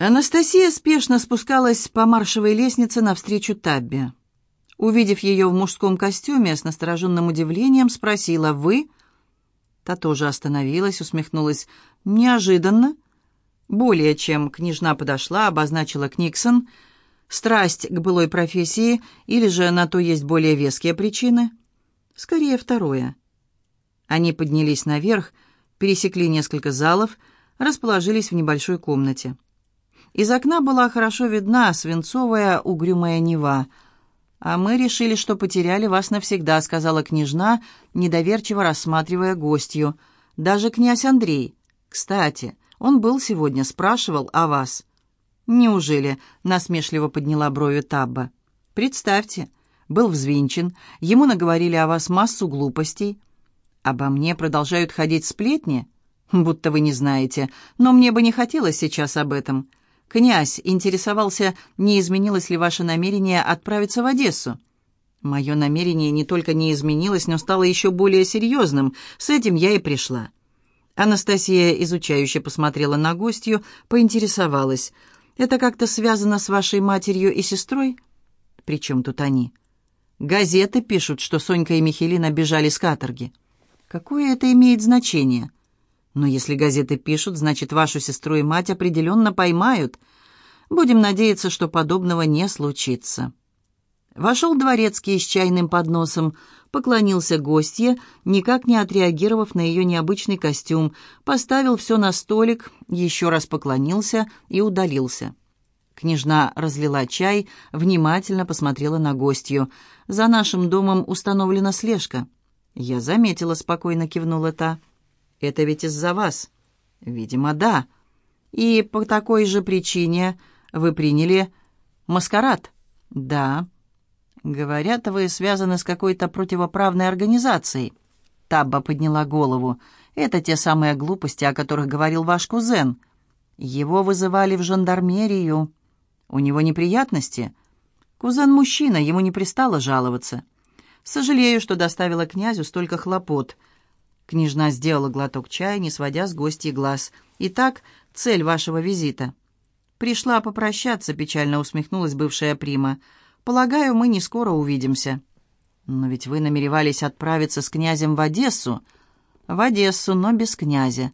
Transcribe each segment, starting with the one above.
Анастасия спешно спускалась по маршевой лестнице навстречу Табби. Увидев ее в мужском костюме, с настороженным удивлением спросила «Вы?». Та тоже остановилась, усмехнулась. «Неожиданно». Более чем княжна подошла, обозначила Книксон. «Страсть к былой профессии или же на то есть более веские причины?» «Скорее второе». Они поднялись наверх, пересекли несколько залов, расположились в небольшой комнате. Из окна была хорошо видна свинцовая угрюмая Нева. «А мы решили, что потеряли вас навсегда», — сказала княжна, недоверчиво рассматривая гостью. «Даже князь Андрей. Кстати, он был сегодня, спрашивал о вас». «Неужели?» — насмешливо подняла брови Табба. «Представьте, был взвинчен, ему наговорили о вас массу глупостей. Обо мне продолжают ходить сплетни, будто вы не знаете, но мне бы не хотелось сейчас об этом. «Князь интересовался, не изменилось ли ваше намерение отправиться в Одессу?» «Мое намерение не только не изменилось, но стало еще более серьезным. С этим я и пришла». Анастасия, изучающе посмотрела на гостью, поинтересовалась. «Это как-то связано с вашей матерью и сестрой?» «При чем тут они?» «Газеты пишут, что Сонька и Михелина бежали с каторги». «Какое это имеет значение?» Но если газеты пишут, значит, вашу сестру и мать определенно поймают. Будем надеяться, что подобного не случится». Вошел дворецкий с чайным подносом, поклонился гостье, никак не отреагировав на ее необычный костюм, поставил все на столик, еще раз поклонился и удалился. Княжна разлила чай, внимательно посмотрела на гостью. «За нашим домом установлена слежка». «Я заметила», — спокойно кивнула та. Это ведь из-за вас. Видимо, да. И по такой же причине вы приняли маскарад. Да. Говорят, вы связаны с какой-то противоправной организацией. Табба подняла голову. Это те самые глупости, о которых говорил ваш кузен. Его вызывали в жандармерию. У него неприятности. Кузен мужчина, ему не пристало жаловаться. Сожалею, что доставила князю столько хлопот. Княжна сделала глоток чая, не сводя с гостей глаз. «Итак, цель вашего визита?» «Пришла попрощаться», — печально усмехнулась бывшая прима. «Полагаю, мы не скоро увидимся». «Но ведь вы намеревались отправиться с князем в Одессу». «В Одессу, но без князя.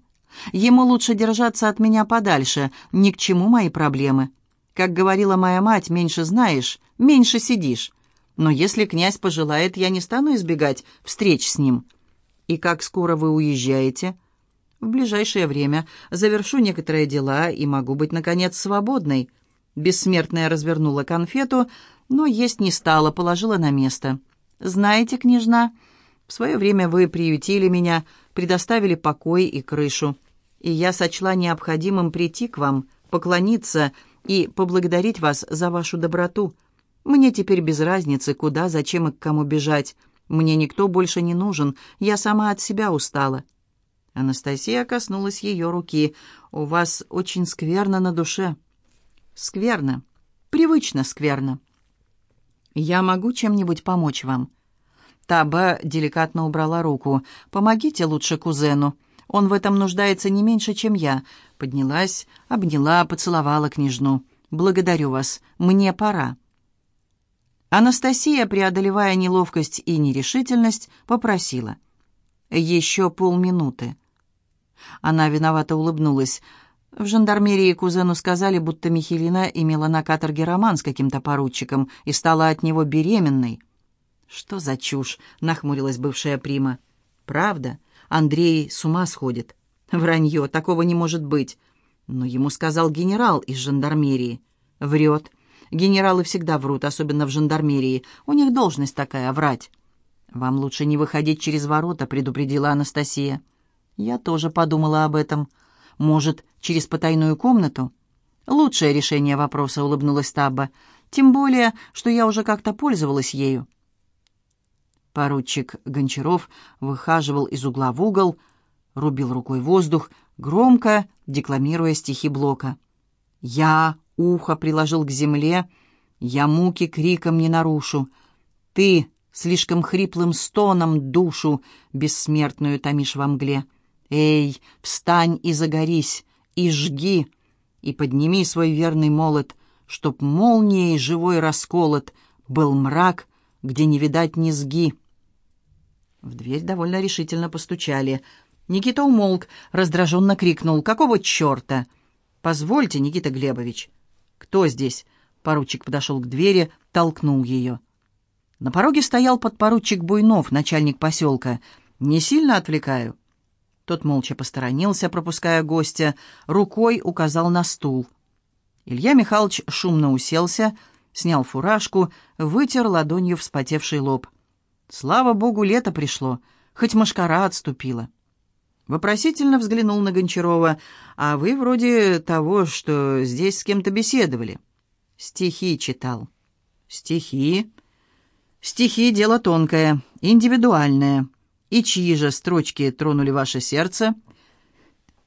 Ему лучше держаться от меня подальше, ни к чему мои проблемы. Как говорила моя мать, меньше знаешь, меньше сидишь. Но если князь пожелает, я не стану избегать встреч с ним». «И как скоро вы уезжаете?» «В ближайшее время. Завершу некоторые дела и могу быть, наконец, свободной». Бессмертная развернула конфету, но есть не стала, положила на место. «Знаете, княжна, в свое время вы приютили меня, предоставили покой и крышу, и я сочла необходимым прийти к вам, поклониться и поблагодарить вас за вашу доброту. Мне теперь без разницы, куда, зачем и к кому бежать». Мне никто больше не нужен, я сама от себя устала». Анастасия коснулась ее руки. «У вас очень скверно на душе». «Скверно. Привычно скверно». «Я могу чем-нибудь помочь вам?» Таба деликатно убрала руку. «Помогите лучше кузену. Он в этом нуждается не меньше, чем я». Поднялась, обняла, поцеловала княжну. «Благодарю вас. Мне пора». Анастасия, преодолевая неловкость и нерешительность, попросила. «Еще полминуты». Она виновато улыбнулась. В жандармерии кузену сказали, будто Михелина имела на каторге роман с каким-то поручиком и стала от него беременной. «Что за чушь?» — нахмурилась бывшая прима. «Правда? Андрей с ума сходит. Вранье, такого не может быть. Но ему сказал генерал из жандармерии. Врет. Генералы всегда врут, особенно в жандармерии. У них должность такая — врать». «Вам лучше не выходить через ворота», — предупредила Анастасия. «Я тоже подумала об этом. Может, через потайную комнату?» «Лучшее решение вопроса», — улыбнулась Табба. «Тем более, что я уже как-то пользовалась ею». Поручик Гончаров выхаживал из угла в угол, рубил рукой воздух, громко декламируя стихи Блока. «Я ухо приложил к земле, я муки криком не нарушу. Ты слишком хриплым стоном душу бессмертную томишь во мгле. Эй, встань и загорись, и жги, и подними свой верный молот, чтоб молнией живой расколот был мрак, где не видать низги». В дверь довольно решительно постучали. Никита умолк, раздраженно крикнул. «Какого черта?» «Позвольте, Никита Глебович». «Кто здесь?» Поручик подошел к двери, толкнул ее. На пороге стоял подпоручик Буйнов, начальник поселка. «Не сильно отвлекаю?» Тот молча посторонился, пропуская гостя, рукой указал на стул. Илья Михайлович шумно уселся, снял фуражку, вытер ладонью вспотевший лоб. «Слава богу, лето пришло, хоть машкара отступила». Вопросительно взглянул на Гончарова. «А вы вроде того, что здесь с кем-то беседовали». «Стихи читал». «Стихи?» «Стихи — дело тонкое, индивидуальное. И чьи же строчки тронули ваше сердце?»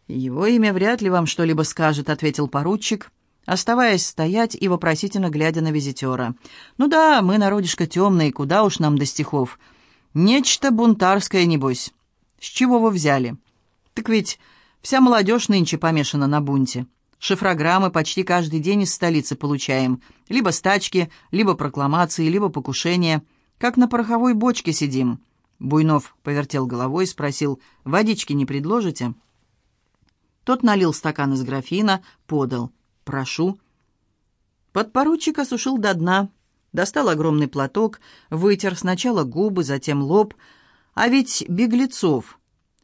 «Его имя вряд ли вам что-либо скажет», — ответил поручик, оставаясь стоять и вопросительно глядя на визитера. «Ну да, мы народишко темные, куда уж нам до стихов. Нечто бунтарское, небось. С чего вы взяли?» «Так ведь вся молодежь нынче помешана на бунте. Шифрограммы почти каждый день из столицы получаем. Либо стачки, либо прокламации, либо покушения. Как на пороховой бочке сидим». Буйнов повертел головой и спросил, «Водички не предложите?» Тот налил стакан из графина, подал. «Прошу». Подпоручик осушил до дна, достал огромный платок, вытер сначала губы, затем лоб. А ведь беглецов,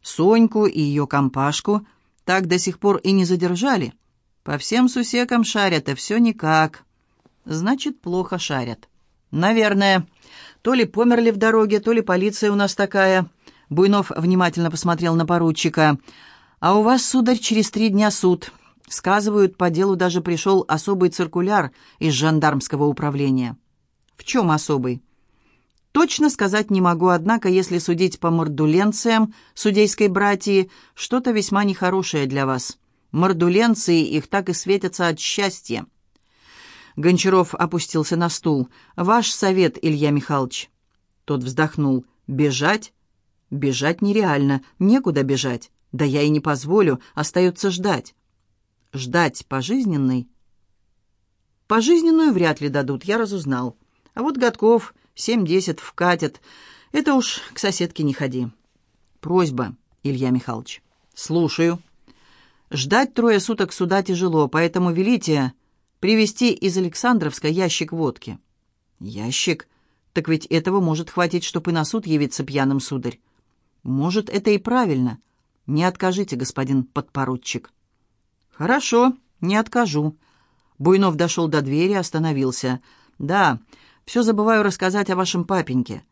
Соньку и ее компашку, так до сих пор и не задержали. По всем сусекам шарят, и все никак. Значит, плохо шарят. Наверное. То ли померли в дороге, то ли полиция у нас такая. Буйнов внимательно посмотрел на поручика. «А у вас, сударь, через три дня суд. Сказывают, по делу даже пришел особый циркуляр из жандармского управления». «В чем особый?» Точно сказать не могу, однако, если судить по мордуленциям судейской братьи, что-то весьма нехорошее для вас. Мордуленции их так и светятся от счастья. Гончаров опустился на стул. «Ваш совет, Илья Михайлович». Тот вздохнул. «Бежать? Бежать нереально. Некуда бежать. Да я и не позволю. Остается ждать». «Ждать пожизненный?» «Пожизненную вряд ли дадут, я разузнал. А вот Годков семь-десять вкатят. Это уж к соседке не ходи. Просьба, Илья Михайлович. Слушаю. Ждать трое суток суда тяжело, поэтому велите привезти из Александровска ящик водки. Ящик? Так ведь этого может хватить, чтобы и на суд явиться пьяным, сударь. Может, это и правильно. Не откажите, господин подпоручик. Хорошо, не откажу. Буйнов дошел до двери, остановился. Да, все забываю рассказать о вашем папеньке.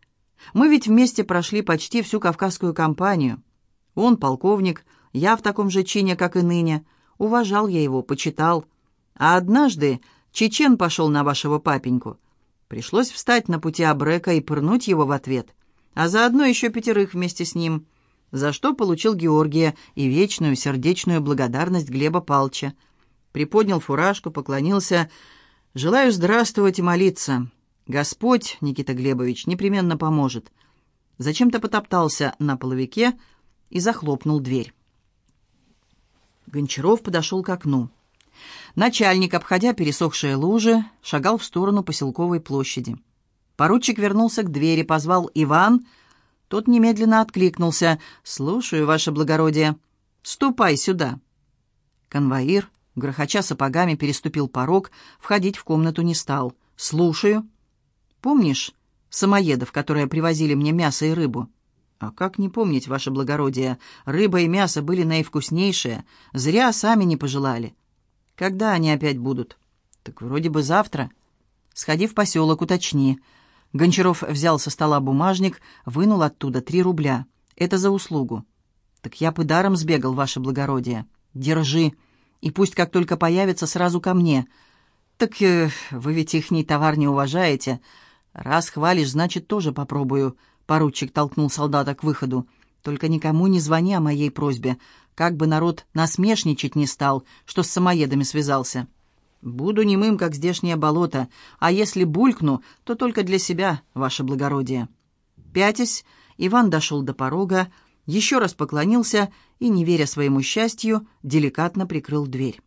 Мы ведь вместе прошли почти всю кавказскую кампанию. Он полковник, я в таком же чине, как и ныне. Уважал я его, почитал. А однажды чечен пошел на вашего папеньку. Пришлось встать на пути Абрека и пырнуть его в ответ. А заодно еще пятерых вместе с ним. За что получил Георгия и вечную сердечную благодарность Глеба Палча. Приподнял фуражку, поклонился. «Желаю здравствовать и молиться. Господь, Никита Глебович, непременно поможет. Зачем-то потоптался на половике и захлопнул дверь. Гончаров подошел к окну. Начальник, обходя пересохшие лужи, шагал в сторону поселковой площади. Поручик вернулся к двери, позвал Иван. Тот немедленно откликнулся. «Слушаю, ваше благородие. Ступай сюда». Конвоир, грохоча сапогами, переступил порог, входить в комнату не стал. «Слушаю». Помнишь самоедов, которые привозили мне мясо и рыбу?» «А как не помнить, ваше благородие? Рыба и мясо были наивкуснейшие. Зря сами не пожелали. Когда они опять будут?» «Так вроде бы завтра. Сходи в поселок, уточни». Гончаров взял со стола бумажник, вынул оттуда три рубля. «Это за услугу». «Так я бы даром сбегал, ваше благородие. Держи. И пусть как только появится, сразу ко мне». «Так э, вы ведь ихний товар не уважаете». «Раз хвалишь, значит, тоже попробую», — поручик толкнул солдата к выходу. «Только никому не звони о моей просьбе, как бы народ насмешничать не стал, что с самоедами связался. Буду немым, как здешнее болото, а если булькну, то только для себя, ваше благородие». Пятясь, Иван дошел до порога, еще раз поклонился и, не веря своему счастью, деликатно прикрыл дверь.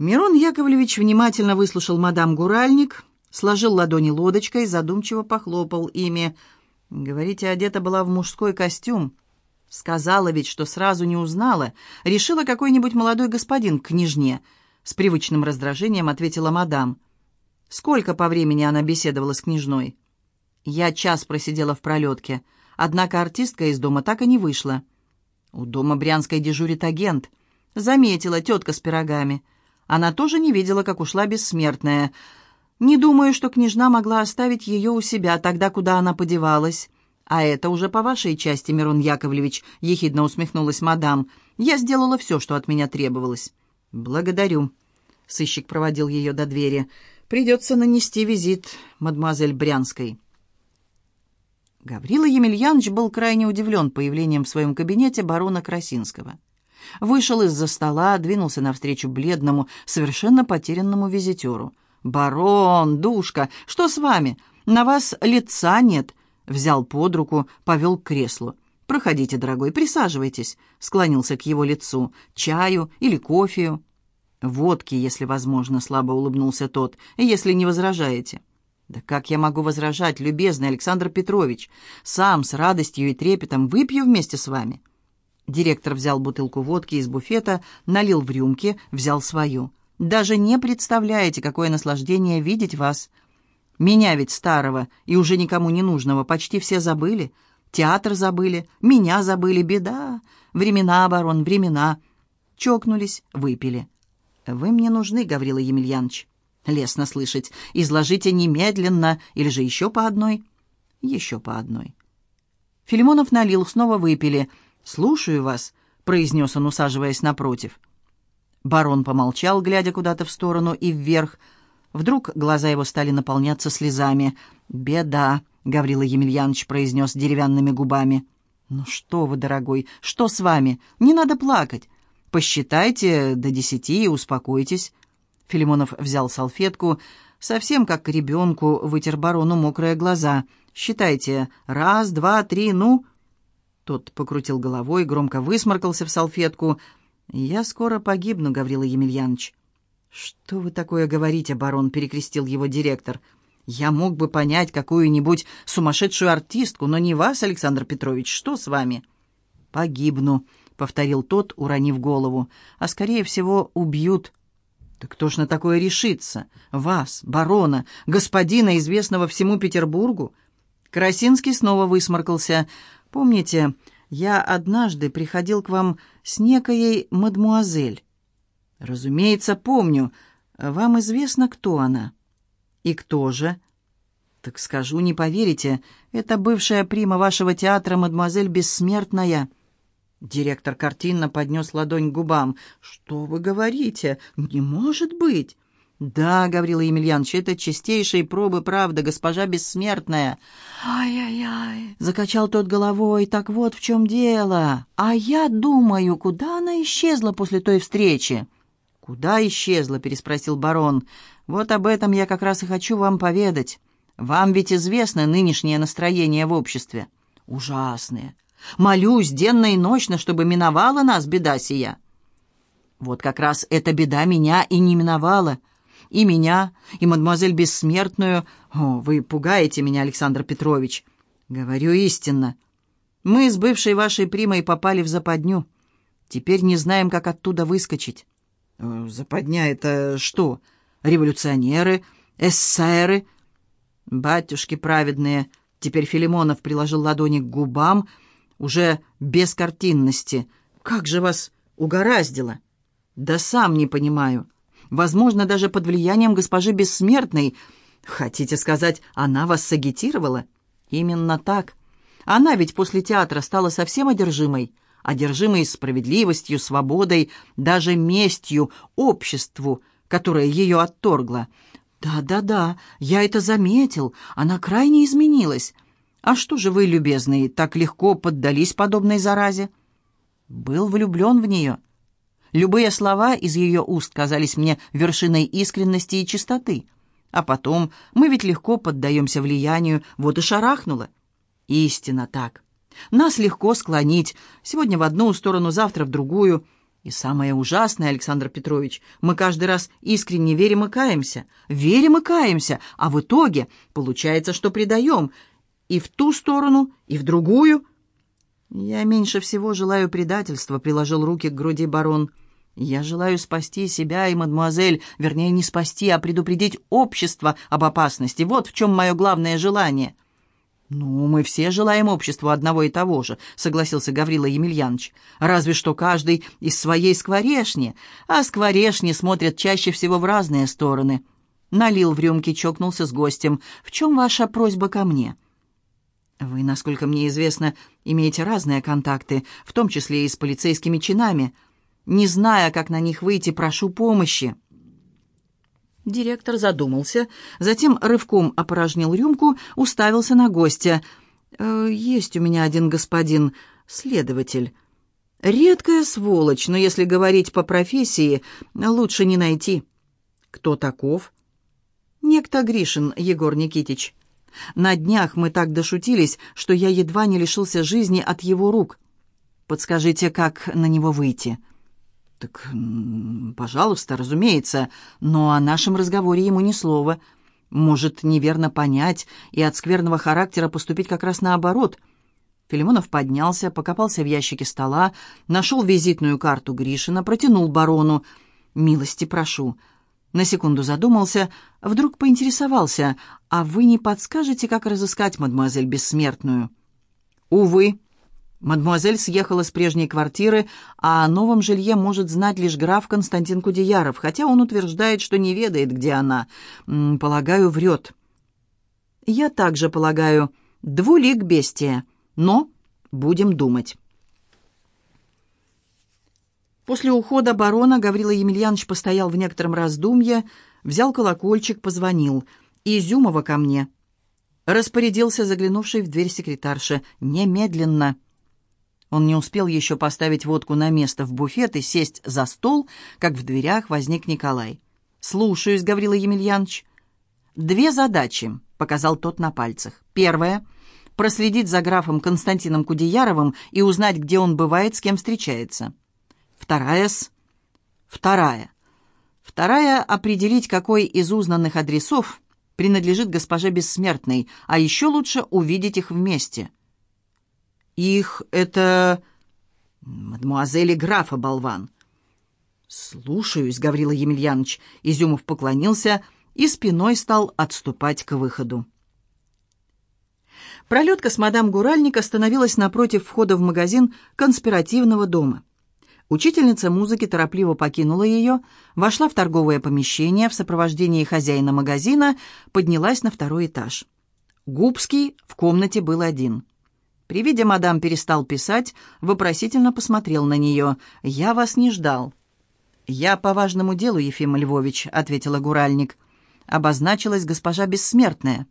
Мирон Яковлевич внимательно выслушал мадам Гуральник, сложил ладони лодочкой, задумчиво похлопал ими. «Говорите, одета была в мужской костюм. Сказала ведь, что сразу не узнала. Решила какой-нибудь молодой господин к княжне». С привычным раздражением ответила мадам. «Сколько по времени она беседовала с княжной?» «Я час просидела в пролетке, однако артистка из дома так и не вышла». «У дома Брянской дежурит агент». «Заметила тетка с пирогами». Она тоже не видела, как ушла бессмертная. Не думаю, что княжна могла оставить ее у себя тогда, куда она подевалась. А это уже по вашей части, Мирон Яковлевич, ехидно усмехнулась мадам. Я сделала все, что от меня требовалось. Благодарю. Сыщик проводил ее до двери. Придется нанести визит мадемуазель Брянской. Гаврила Емельянович был крайне удивлен появлением в своем кабинете барона Красинского. Вышел из-за стола, двинулся навстречу бледному, совершенно потерянному визитеру. «Барон, душка, что с вами? На вас лица нет!» Взял под руку, повел к креслу. «Проходите, дорогой, присаживайтесь», — склонился к его лицу. «Чаю или кофею?» «Водки, если возможно», — слабо улыбнулся тот, — «если не возражаете». «Да как я могу возражать, любезный Александр Петрович? Сам с радостью и трепетом выпью вместе с вами». Директор взял бутылку водки из буфета, налил в рюмки, взял свою. «Даже не представляете, какое наслаждение видеть вас. Меня ведь старого и уже никому не нужного почти все забыли. Театр забыли, меня забыли, беда. Времена, барон, времена». Чокнулись, выпили. «Вы мне нужны, Гаврила Емельянович». «Лестно слышать. Изложите немедленно, или же еще по одной?» «Еще по одной». Филимонов налил, снова выпили – «Слушаю вас», — произнес он, усаживаясь напротив. Барон помолчал, глядя куда-то в сторону и вверх. Вдруг глаза его стали наполняться слезами. «Беда», — Гаврила Емельянович произнес деревянными губами. «Ну что вы, дорогой, что с вами? Не надо плакать. Посчитайте до десяти и успокойтесь». Филимонов взял салфетку, совсем как к ребенку вытер барону мокрые глаза. «Считайте. Раз, два, три, ну...» Тот покрутил головой, громко высморкался в салфетку. «Я скоро погибну, Гаврила Емельянович». «Что вы такое говорите, барон?» — перекрестил его директор. «Я мог бы понять какую-нибудь сумасшедшую артистку, но не вас, Александр Петрович. Что с вами?» «Погибну», — повторил тот, уронив голову. «А, скорее всего, убьют». «Да кто ж на такое решится? Вас, барона, господина, известного всему Петербургу?» Красинский снова высморкался. Помните, я однажды приходил к вам с некоей мадмуазель? Разумеется, помню. Вам известно, кто она? И кто же? Так скажу, не поверите, это бывшая прима вашего театра мадмуазель Бессмертная. Директор картинно поднес ладонь к губам. «Что вы говорите? Не может быть!» «Да, Гаврила Емельянович, это чистейшие пробы правда, госпожа бессмертная». «Ай-яй-яй!» — закачал тот головой. «Так вот в чем дело. А я думаю, куда она исчезла после той встречи?» «Куда исчезла?» — переспросил барон. «Вот об этом я как раз и хочу вам поведать. Вам ведь известно нынешнее настроение в обществе. Ужасное. Молюсь денно и ночно, чтобы миновала нас беда сия». «Вот как раз эта беда меня и не миновала» и меня, и мадемуазель Бессмертную. О, вы пугаете меня, Александр Петрович. Говорю истинно. Мы с бывшей вашей примой попали в западню. Теперь не знаем, как оттуда выскочить. Э, западня — это что? Революционеры? Эссеры? Батюшки праведные. Теперь Филимонов приложил ладони к губам, уже без картинности. Как же вас угораздило? Да сам не понимаю возможно, даже под влиянием госпожи Бессмертной. Хотите сказать, она вас сагитировала? Именно так. Она ведь после театра стала совсем одержимой. Одержимой справедливостью, свободой, даже местью, обществу, которое ее отторгло. «Да-да-да, я это заметил. Она крайне изменилась. А что же вы, любезные, так легко поддались подобной заразе?» «Был влюблен в нее». Любые слова из ее уст казались мне вершиной искренности и чистоты. А потом мы ведь легко поддаемся влиянию, вот и шарахнуло. Истинно так. Нас легко склонить, сегодня в одну сторону, завтра в другую. И самое ужасное, Александр Петрович, мы каждый раз искренне верим и каемся. Верим и каемся, а в итоге получается, что предаем. И в ту сторону, и в другую. Я меньше всего желаю предательства, приложил руки к груди барон. Я желаю спасти себя и мадемуазель, вернее, не спасти, а предупредить общество об опасности. Вот в чем мое главное желание. «Ну, мы все желаем обществу одного и того же», — согласился Гаврила Емельянович. «Разве что каждый из своей скворешни, а скворешни смотрят чаще всего в разные стороны». Налил в рюмки, чокнулся с гостем. «В чем ваша просьба ко мне?» «Вы, насколько мне известно, имеете разные контакты, в том числе и с полицейскими чинами. Не зная, как на них выйти, прошу помощи». Директор задумался, затем рывком опорожнил рюмку, уставился на гостя. «Э, «Есть у меня один господин, следователь. Редкая сволочь, но если говорить по профессии, лучше не найти». «Кто таков?» «Некто Гришин, Егор Никитич. На днях мы так дошутились, что я едва не лишился жизни от его рук. Подскажите, как на него выйти?» «Так, пожалуйста, разумеется, но о нашем разговоре ему ни слова. Может неверно понять и от скверного характера поступить как раз наоборот». Филимонов поднялся, покопался в ящике стола, нашел визитную карту Гришина, протянул барону. «Милости прошу». На секунду задумался, вдруг поинтересовался, «А вы не подскажете, как разыскать мадемуазель Бессмертную?» «Увы», Мадемуазель съехала с прежней квартиры, а о новом жилье может знать лишь граф Константин Кудеяров, хотя он утверждает, что не ведает, где она. Полагаю, врет. Я также полагаю, двулик бестия, но будем думать. После ухода барона Гаврила Емельянович постоял в некотором раздумье, взял колокольчик, позвонил. «Изюмова ко мне». Распорядился заглянувший в дверь секретарша. «Немедленно». Он не успел еще поставить водку на место в буфет и сесть за стол, как в дверях возник Николай. «Слушаюсь, Гаврила Емельянович». «Две задачи», — показал тот на пальцах. «Первая — проследить за графом Константином Кудеяровым и узнать, где он бывает, с кем встречается. Вторая с... Вторая. Вторая — определить, какой из узнанных адресов принадлежит госпоже Бессмертной, а еще лучше увидеть их вместе». «Их это... мадемуазели графа, болван». «Слушаюсь, Гаврила Емельянович», — Изюмов поклонился и спиной стал отступать к выходу. Пролетка с мадам Гуральник остановилась напротив входа в магазин конспиративного дома. Учительница музыки торопливо покинула ее, вошла в торговое помещение в сопровождении хозяина магазина, поднялась на второй этаж. Губский в комнате был один. При виде мадам перестал писать, вопросительно посмотрел на нее. «Я вас не ждал». «Я по важному делу, Ефим Львович», — ответила Гуральник. Обозначилась госпожа Бессмертная.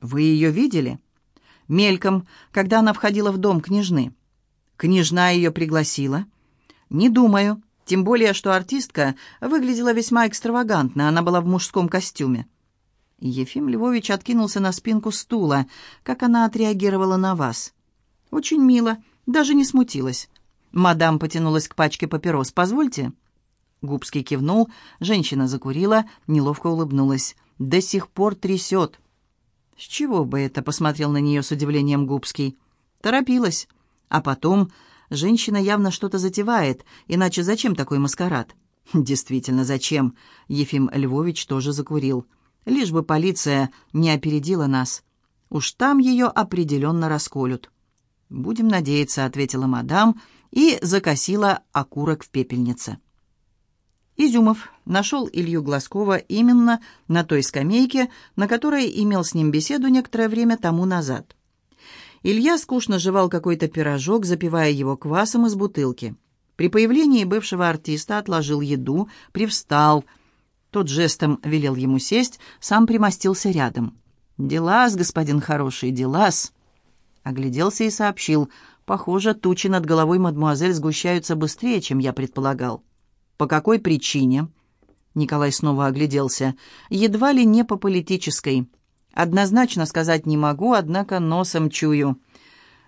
«Вы ее видели?» «Мельком, когда она входила в дом княжны». «Княжна ее пригласила?» «Не думаю. Тем более, что артистка выглядела весьма экстравагантно. Она была в мужском костюме». Ефим Львович откинулся на спинку стула. «Как она отреагировала на вас?» «Очень мило, даже не смутилась». Мадам потянулась к пачке папирос. «Позвольте». Губский кивнул, женщина закурила, неловко улыбнулась. «До сих пор трясет». «С чего бы это?» — посмотрел на нее с удивлением Губский. «Торопилась. А потом, женщина явно что-то затевает, иначе зачем такой маскарад?» «Действительно, зачем?» — Ефим Львович тоже закурил. «Лишь бы полиция не опередила нас. Уж там ее определенно расколют». «Будем надеяться», — ответила мадам и закосила окурок в пепельнице. Изюмов нашел Илью Глазкова именно на той скамейке, на которой имел с ним беседу некоторое время тому назад. Илья скучно жевал какой-то пирожок, запивая его квасом из бутылки. При появлении бывшего артиста отложил еду, привстал. Тот жестом велел ему сесть, сам примостился рядом. «Дела-с, господин хороший, дела-с!» Огляделся и сообщил. «Похоже, тучи над головой мадмуазель сгущаются быстрее, чем я предполагал». «По какой причине?» Николай снова огляделся. «Едва ли не по политической. Однозначно сказать не могу, однако носом чую».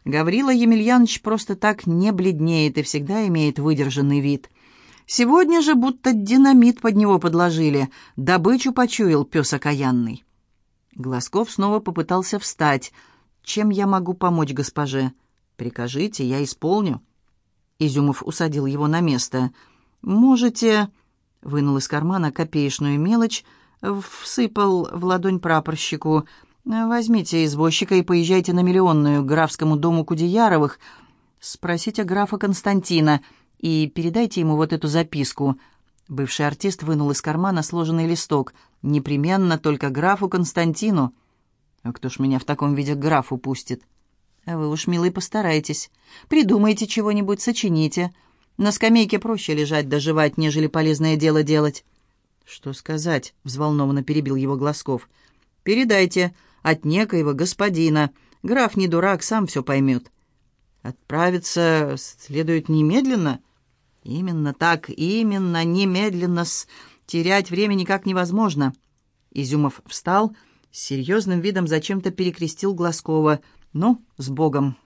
Гаврила Емельянович просто так не бледнеет и всегда имеет выдержанный вид. Сегодня же будто динамит под него подложили. Добычу почуял пес окаянный. Глазков снова попытался встать. «Чем я могу помочь госпоже?» «Прикажите, я исполню». Изюмов усадил его на место. «Можете...» — вынул из кармана копеечную мелочь, всыпал в ладонь прапорщику. «Возьмите извозчика и поезжайте на Миллионную, к графскому дому Кудеяровых. Спросите графа Константина и передайте ему вот эту записку». Бывший артист вынул из кармана сложенный листок. «Непременно только графу Константину». «А кто ж меня в таком виде к графу пустит?» А «Вы уж, милый, постарайтесь. Придумайте чего-нибудь, сочините. На скамейке проще лежать доживать, нежели полезное дело делать». «Что сказать?» — взволнованно перебил его Глазков. «Передайте от некоего господина. Граф не дурак, сам все поймет». «Отправиться следует немедленно?» «Именно так, именно, немедленно. Терять время никак невозможно». Изюмов встал, с серьезным видом зачем-то перекрестил Глазкова — «Ну, с Богом!»